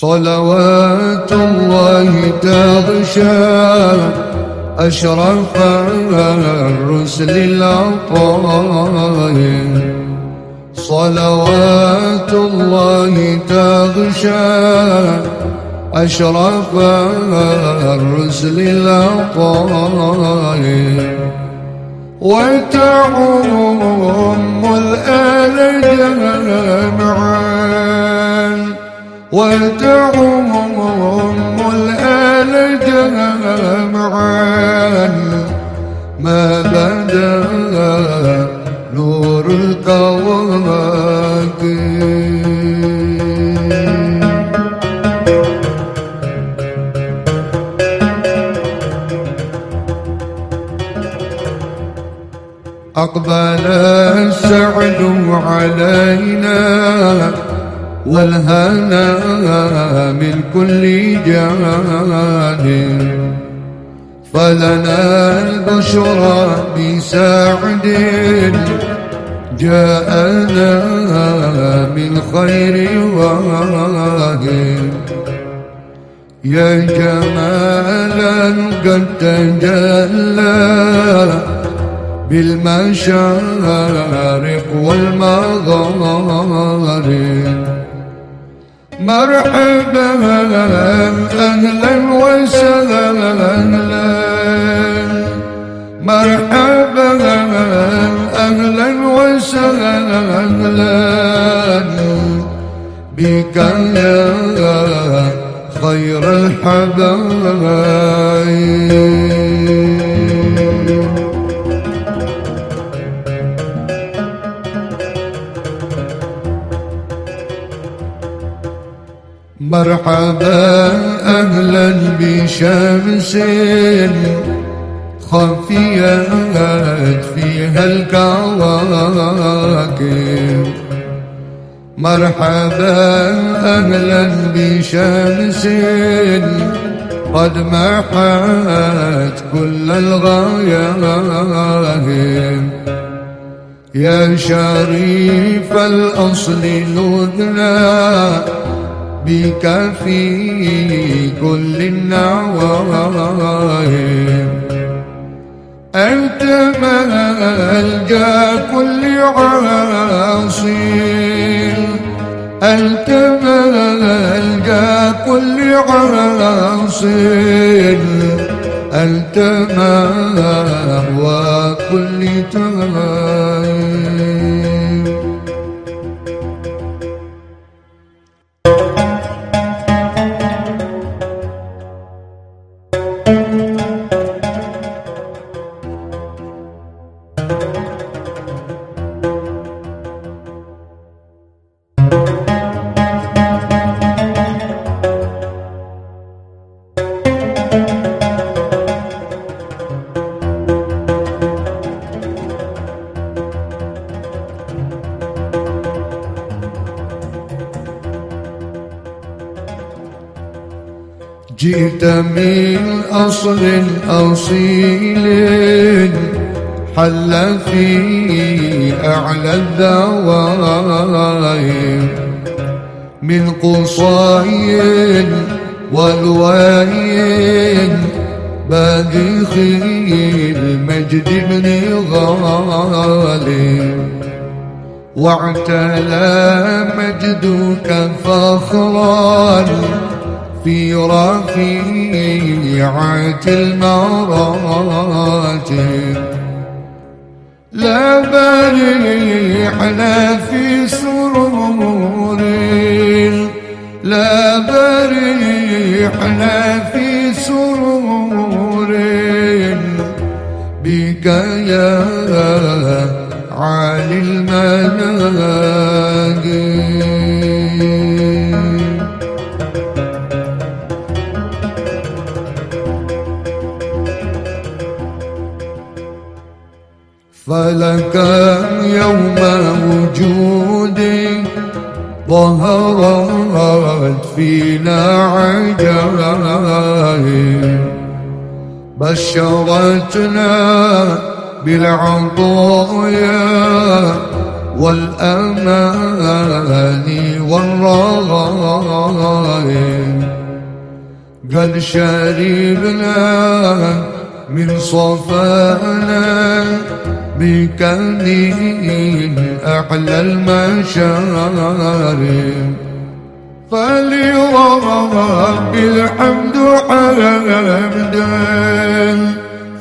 صلوات الله تغشى أشرف الرسل العطايا صلوات الله تغشى أشرف الرسل العطايا وتعم الآل جمعا وتعم الآل جمعا ما بدا نور الكواكب. أقبل السعد علينا. والهنا من كل جانب. فلنا البشرى بسعد جاءنا من خير واهب. يا جمالا قد تجلى بالمشارق والمغارب. مرحبا أهلا وسهلا. مرحبا أهلا وسهلا. بك يا خير الحبايب. مرحبا أهلا بشمس خفيت فيها الكواكب. مرحبا أهلا بشمس قد محت كل الغياهب يا شريف الأصل نذنا بك في كل النواهب أنت ملجأ كل عاصي أنت ملجأ كل عاصي أنت مهوى كل تايب جئت من أصل أصيل حل في أعلى الدوائر من قصي والواي باذخ المجد بن غالب واعتلى مجدك فخرا في رفيعة المراتب لا بريحنا في سرور. لا بريحنا في سرور. بك يا عالي المناقب فلك يوم وجودي ظهرت فينا عجائب. بشرتنا بالعطايا والأمان والرايم قد شربنا من صفانا بكنديل أحلى المشارب فليرب الحمد حمدا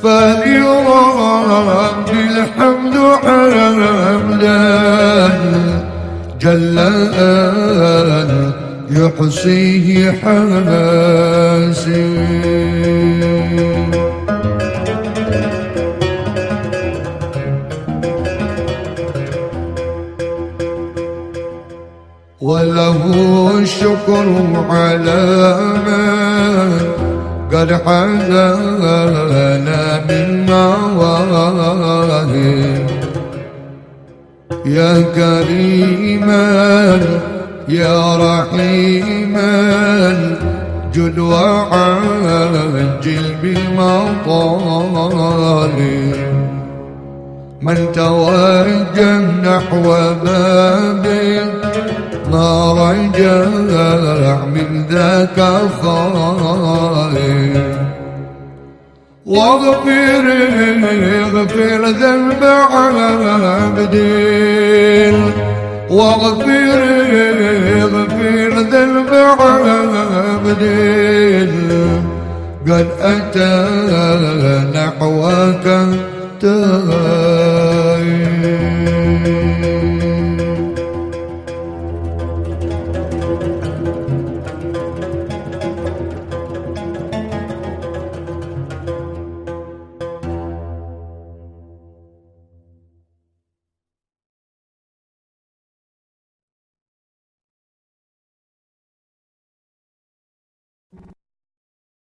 فليرب الحمد حمدا جل يحصيه حاسب الشكر على من قد حزانا من مواهب. يا كريما يا رحيما جد وعجل بالمطالب من توجه نحو بابك ما رجع من ذاك خائف واغفر اغفر ذنب عبدين واغفر اغفر ذنب عبدين قد أتى نحوك The.